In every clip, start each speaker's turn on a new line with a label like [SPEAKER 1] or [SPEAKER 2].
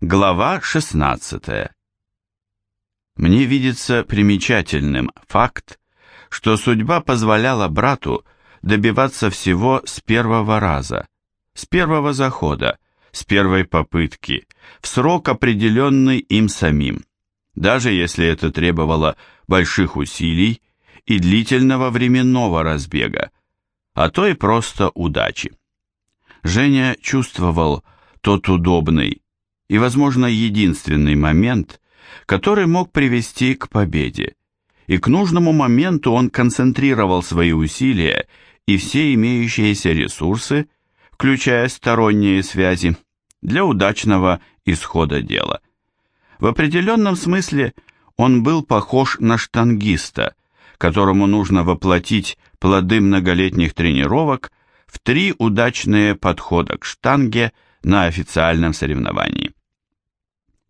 [SPEAKER 1] Глава 16. Мне видится примечательным факт, что судьба позволяла брату добиваться всего с первого раза, с первого захода, с первой попытки, в срок, определенный им самим, даже если это требовало больших усилий и длительного временного разбега, а то и просто удачи. Женя чувствовал тот удобный и, возможно, единственный момент, который мог привести к победе, и к нужному моменту он концентрировал свои усилия и все имеющиеся ресурсы, включая сторонние связи, для удачного исхода дела. В определенном смысле он был похож на штангиста, которому нужно воплотить плоды многолетних тренировок в три удачные подхода к штанге на официальном соревновании.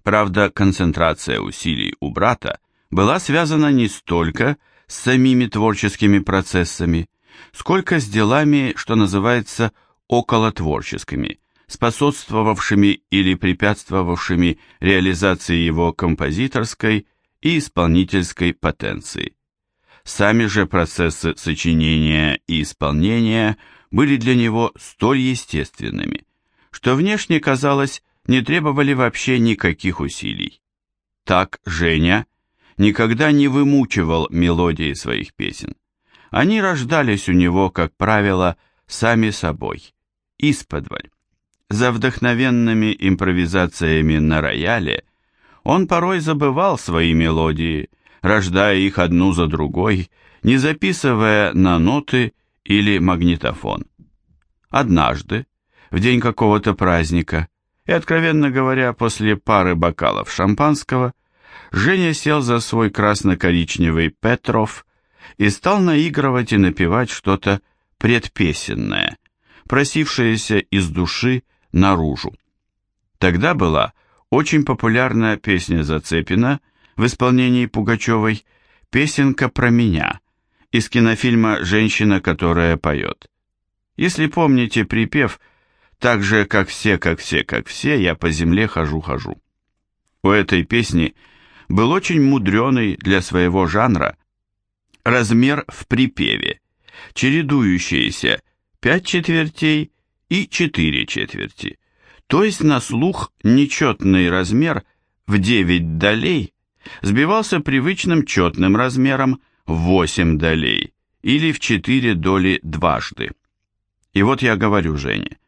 [SPEAKER 1] Правда, концентрация усилий у брата была связана не столько с самими творческими процессами, сколько с делами, что называется, околотворческими, способствовавшими или препятствовавшими реализации его композиторской и исполнительской потенции. Сами же процессы сочинения и исполнения были для него столь естественными, что внешне казалось не требовали вообще никаких усилий. Так Женя никогда не вымучивал мелодии своих песен. Они рождались у него, как правило, сами собой, исподволь. За вдохновенными импровизациями на рояле он порой забывал свои мелодии, рождая их одну за другой, не записывая на ноты или магнитофон. Однажды, в день какого-то праздника, и, откровенно говоря, после пары бокалов шампанского, Женя сел за свой красно-коричневый Петров и стал наигрывать и напевать что-то предпесенное, просившееся из души наружу. Тогда была очень популярная песня Зацепина – в исполнении Пугачевой «Песенка про меня» из кинофильма «Женщина, которая поет». Если помните припев «Так же, как все, как все, как все, я по земле хожу-хожу». У этой песни был очень мудреный для своего жанра размер в припеве, чередующиеся 5 четвертей и 4 четверти, то есть на слух нечетный размер в 9 долей сбивался привычным четным размером в 8 долей или в 4 доли дважды. И вот я говорю Жене,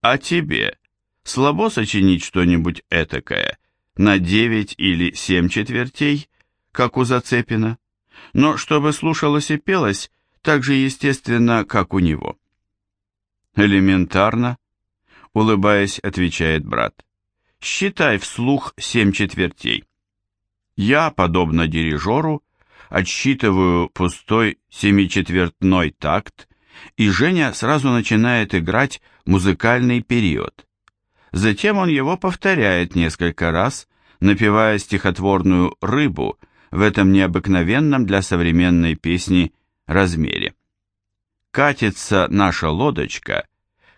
[SPEAKER 1] а тебе слабо сочинить что-нибудь этакое на 9 или 7 четвертей, как у Зацепина, но чтобы слушалось и пелось так же естественно, как у него? Элементарно, улыбаясь, отвечает брат. Считай вслух семь четвертей. Я, подобно дирижеру, отсчитываю пустой семичетвертной такт, и Женя сразу начинает играть музыкальный период. Затем он его повторяет несколько раз, напевая стихотворную «рыбу» в этом необыкновенном для современной песни размере. Катится наша лодочка,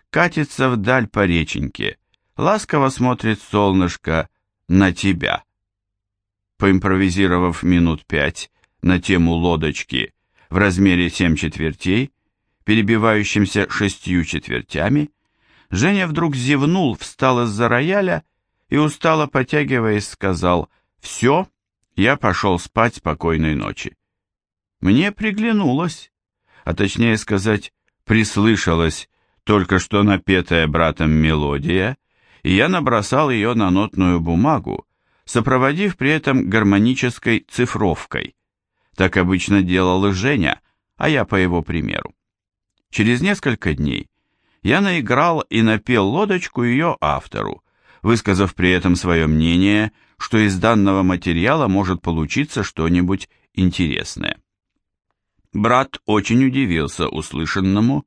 [SPEAKER 1] катится вдаль по реченьке, ласково смотрит солнышко на тебя поимпровизировав минут пять на тему лодочки в размере 7 четвертей, перебивающимся шестью четвертями, Женя вдруг зевнул, встал из-за рояля и, устало потягиваясь, сказал «Все, я пошел спать спокойной ночи». Мне приглянулось, а точнее сказать, прислышалась только что напетая братом мелодия, и я набросал ее на нотную бумагу, сопроводив при этом гармонической цифровкой. Так обычно делал Женя, а я по его примеру. Через несколько дней я наиграл и напел лодочку ее автору, высказав при этом свое мнение, что из данного материала может получиться что-нибудь интересное. Брат очень удивился услышанному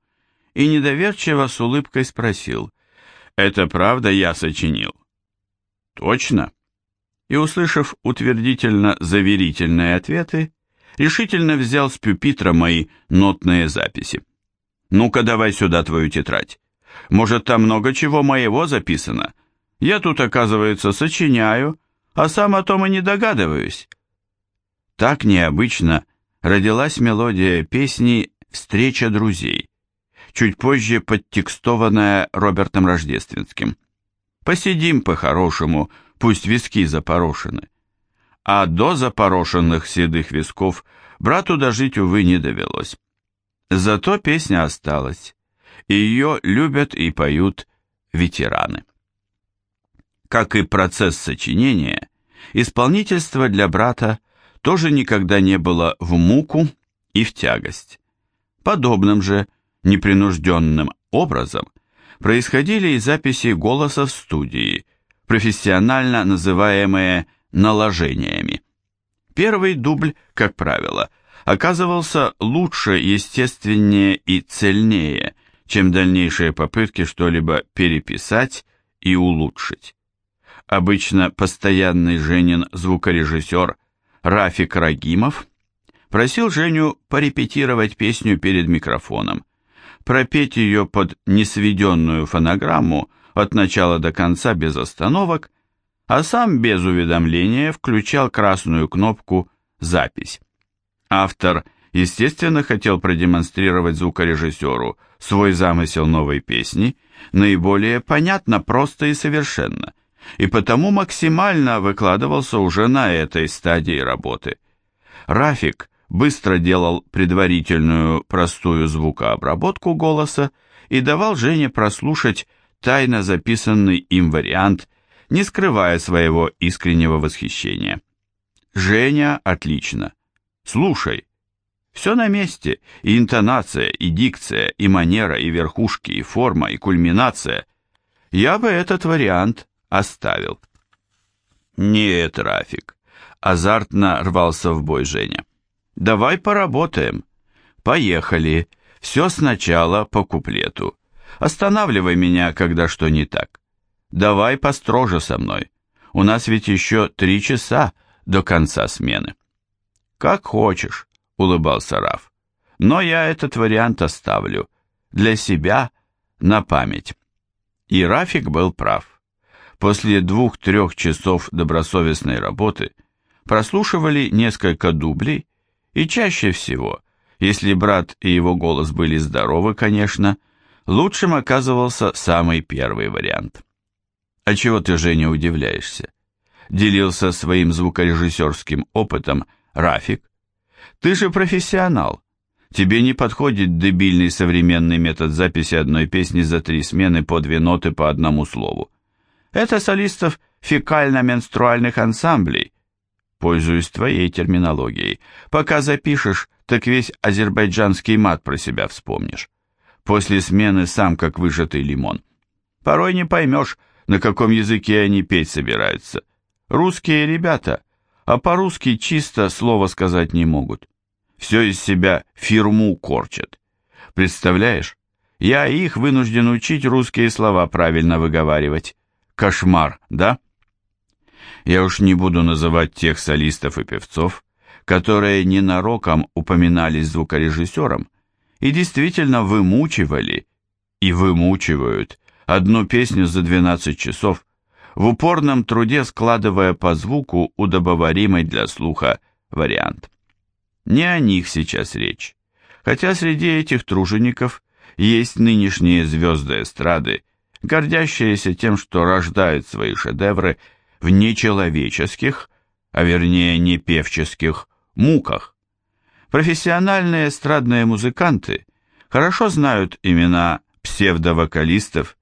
[SPEAKER 1] и недоверчиво с улыбкой спросил, «Это правда я сочинил?» «Точно?» и, услышав утвердительно-заверительные ответы, решительно взял с пюпитра мои нотные записи. «Ну-ка, давай сюда твою тетрадь. Может, там много чего моего записано, Я тут, оказывается, сочиняю, а сам о том и не догадываюсь. Так необычно родилась мелодия песни «Встреча друзей», чуть позже подтекстованная Робертом Рождественским. «Посидим по-хорошему, пусть виски запорошены». А до запорошенных седых висков брату дожить, увы, не довелось. Зато песня осталась, и ее любят и поют ветераны. Как и процесс сочинения, исполнительство для брата тоже никогда не было в муку и в тягость. Подобным же, непринужденным образом происходили и записи голоса в студии, профессионально называемые наложениями. Первый дубль, как правило, оказывался лучше, естественнее и цельнее, чем дальнейшие попытки что-либо переписать и улучшить. Обычно постоянный Женин звукорежиссер Рафик Рагимов просил Женю порепетировать песню перед микрофоном, пропеть ее под несведенную фонограмму от начала до конца без остановок, а сам без уведомления включал красную кнопку «Запись». Автор, естественно, хотел продемонстрировать звукорежиссеру свой замысел новой песни наиболее понятно, просто и совершенно, и потому максимально выкладывался уже на этой стадии работы. Рафик быстро делал предварительную простую звукообработку голоса и давал Жене прослушать тайно записанный им вариант, не скрывая своего искреннего восхищения. «Женя, отлично. Слушай. Все на месте, и интонация, и дикция, и манера, и верхушки, и форма, и кульминация. Я бы этот вариант оставил». «Нет, Рафик», — азартно рвался в бой Женя. Давай поработаем. Поехали. Все сначала по куплету. Останавливай меня, когда что не так. Давай построже со мной. У нас ведь еще три часа до конца смены. Как хочешь, улыбался Раф. Но я этот вариант оставлю. Для себя, на память. И Рафик был прав. После двух-трех часов добросовестной работы прослушивали несколько дублей и чаще всего, если брат и его голос были здоровы, конечно, лучшим оказывался самый первый вариант. А чего ты, Женя, удивляешься? Делился своим звукорежиссерским опытом Рафик. Ты же профессионал. Тебе не подходит дебильный современный метод записи одной песни за три смены по две ноты по одному слову. Это солистов фекально-менструальных ансамблей, Пользуюсь твоей терминологией. Пока запишешь, так весь азербайджанский мат про себя вспомнишь. После смены сам как выжатый лимон. Порой не поймешь, на каком языке они петь собираются. Русские ребята, а по-русски чисто слова сказать не могут. Все из себя фирму корчат. Представляешь? Я их вынужден учить русские слова правильно выговаривать. Кошмар, да? Я уж не буду называть тех солистов и певцов, которые ненароком упоминались звукорежиссером и действительно вымучивали и вымучивают одну песню за 12 часов, в упорном труде складывая по звуку удобоваримый для слуха вариант. Не о них сейчас речь, хотя среди этих тружеников есть нынешние звезды эстрады, гордящиеся тем, что рождают свои шедевры в нечеловеческих, а вернее не певческих, муках. Профессиональные эстрадные музыканты хорошо знают имена псевдовокалистов,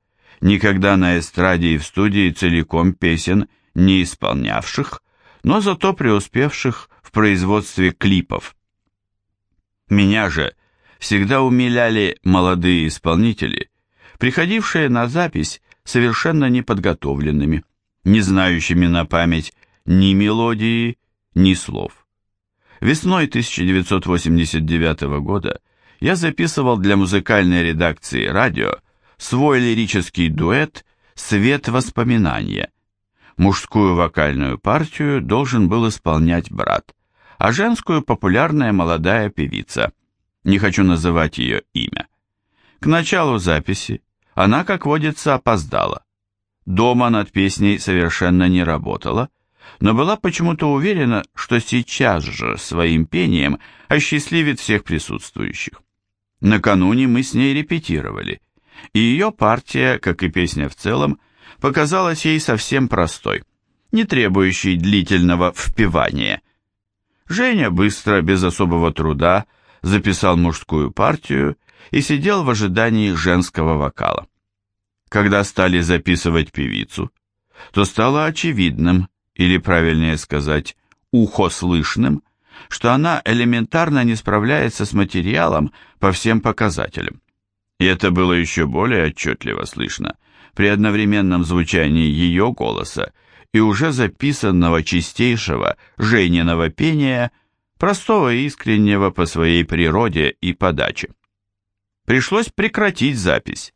[SPEAKER 1] никогда на эстраде и в студии целиком песен не исполнявших, но зато преуспевших в производстве клипов. Меня же всегда умиляли молодые исполнители, приходившие на запись совершенно неподготовленными не знающими на память ни мелодии, ни слов. Весной 1989 года я записывал для музыкальной редакции радио свой лирический дуэт «Свет воспоминания». Мужскую вокальную партию должен был исполнять брат, а женскую популярная молодая певица. Не хочу называть ее имя. К началу записи она, как водится, опоздала. Дома над песней совершенно не работала, но была почему-то уверена, что сейчас же своим пением осчастливит всех присутствующих. Накануне мы с ней репетировали, и ее партия, как и песня в целом, показалась ей совсем простой, не требующей длительного впевания. Женя быстро, без особого труда, записал мужскую партию и сидел в ожидании женского вокала. Когда стали записывать певицу, то стало очевидным, или правильнее сказать, ухо слышным, что она элементарно не справляется с материалом по всем показателям. И это было еще более отчетливо слышно при одновременном звучании ее голоса и уже записанного чистейшего Жениного пения, простого и искреннего по своей природе и подаче. Пришлось прекратить запись,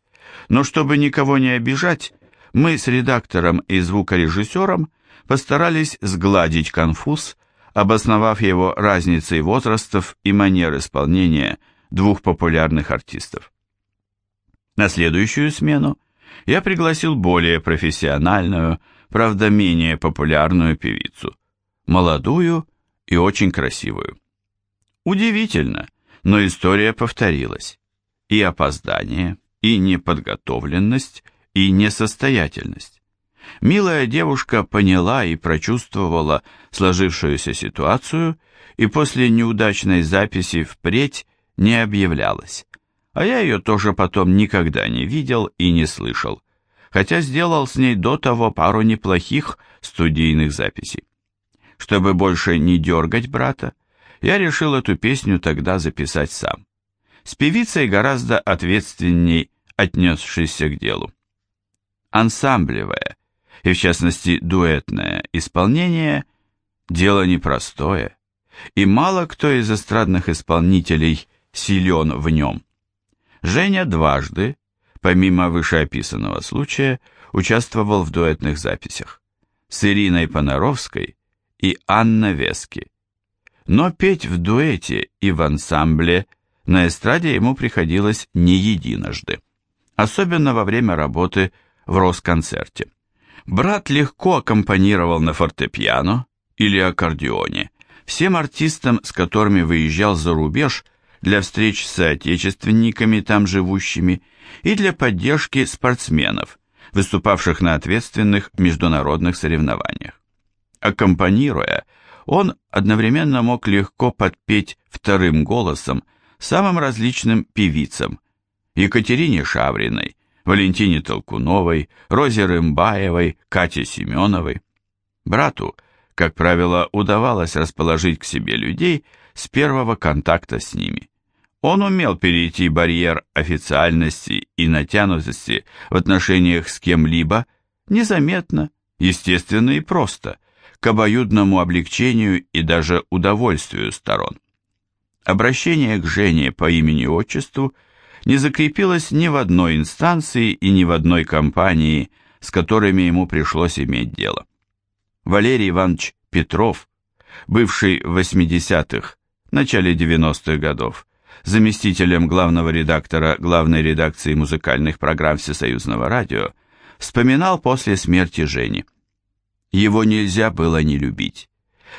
[SPEAKER 1] но чтобы никого не обижать, мы с редактором и звукорежиссером постарались сгладить конфуз, обосновав его разницей возрастов и манер исполнения двух популярных артистов. На следующую смену я пригласил более профессиональную, правда менее популярную певицу, молодую и очень красивую. Удивительно, но история повторилась. И опоздание, и неподготовленность, и несостоятельность. Милая девушка поняла и прочувствовала сложившуюся ситуацию и после неудачной записи впредь не объявлялась. А я ее тоже потом никогда не видел и не слышал, хотя сделал с ней до того пару неплохих студийных записей. Чтобы больше не дергать брата, я решил эту песню тогда записать сам. С певицей гораздо ответственней отнесшийся к делу. Ансамблевое, и в частности дуэтное исполнение – дело непростое, и мало кто из эстрадных исполнителей силен в нем. Женя дважды, помимо вышеописанного случая, участвовал в дуэтных записях с Ириной Понаровской и Анна Вески. Но петь в дуэте и в ансамбле на эстраде ему приходилось не единожды особенно во время работы в Росконцерте. Брат легко аккомпанировал на фортепиано или аккордеоне всем артистам, с которыми выезжал за рубеж для встреч с соотечественниками там живущими и для поддержки спортсменов, выступавших на ответственных международных соревнованиях. Аккомпанируя, он одновременно мог легко подпеть вторым голосом самым различным певицам, Екатерине Шавриной, Валентине Толкуновой, Розе Рымбаевой, Кате Семеновой. Брату, как правило, удавалось расположить к себе людей с первого контакта с ними. Он умел перейти барьер официальности и натянутости в отношениях с кем-либо незаметно, естественно и просто, к обоюдному облегчению и даже удовольствию сторон. Обращение к Жене по имени-отчеству – не закрепилось ни в одной инстанции и ни в одной компании, с которыми ему пришлось иметь дело. Валерий Иванович Петров, бывший в 80-х, начале 90-х годов, заместителем главного редактора главной редакции музыкальных программ Всесоюзного радио, вспоминал после смерти Жени. Его нельзя было не любить.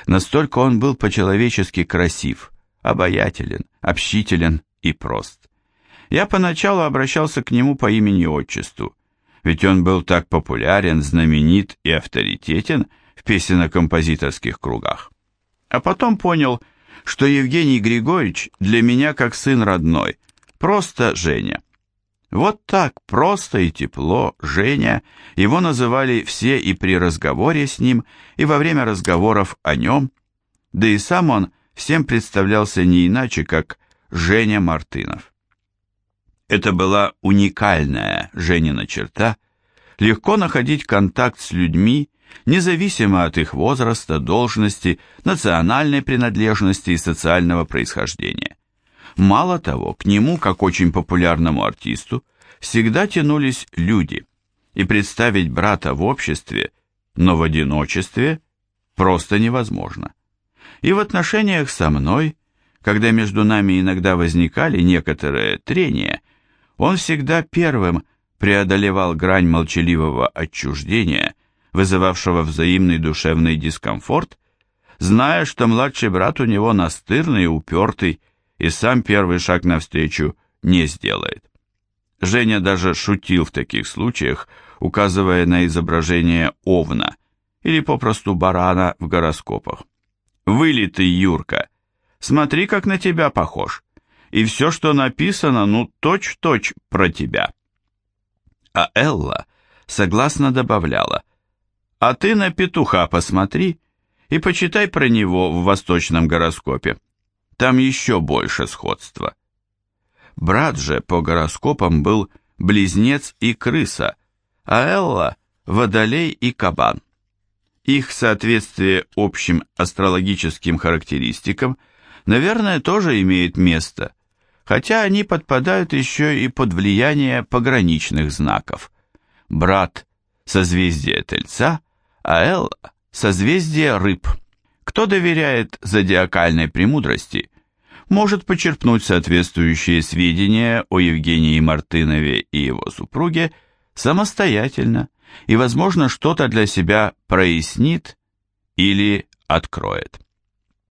[SPEAKER 1] Настолько он был по-человечески красив, обаятелен, общителен и прост. Я поначалу обращался к нему по имени-отчеству, ведь он был так популярен, знаменит и авторитетен в песенно-композиторских кругах. А потом понял, что Евгений Григорьевич для меня как сын родной, просто Женя. Вот так просто и тепло. Женя, его называли все и при разговоре с ним, и во время разговоров о нем, да и сам он всем представлялся не иначе, как Женя Мартынов. Это была уникальная Женина черта, легко находить контакт с людьми, независимо от их возраста, должности, национальной принадлежности и социального происхождения. Мало того, к нему, как очень популярному артисту, всегда тянулись люди, и представить брата в обществе, но в одиночестве, просто невозможно. И в отношениях со мной, когда между нами иногда возникали некоторые трения, он всегда первым преодолевал грань молчаливого отчуждения, вызывавшего взаимный душевный дискомфорт, зная, что младший брат у него настырный и упертый, и сам первый шаг навстречу не сделает. Женя даже шутил в таких случаях, указывая на изображение овна или попросту барана в гороскопах. «Вылитый Юрка, смотри, как на тебя похож, и все, что написано, ну, точь-в-точь -точь про тебя». А Элла согласно добавляла, «А ты на петуха посмотри и почитай про него в восточном гороскопе, там еще больше сходства». Брат же по гороскопам был близнец и крыса, а Элла – водолей и кабан. Их соответствие общим астрологическим характеристикам, наверное, тоже имеет место, хотя они подпадают еще и под влияние пограничных знаков. Брат – созвездие Тельца, а Элла – созвездие Рыб. Кто доверяет зодиакальной премудрости, может почерпнуть соответствующие сведения о Евгении Мартынове и его супруге самостоятельно и, возможно, что-то для себя прояснит или откроет.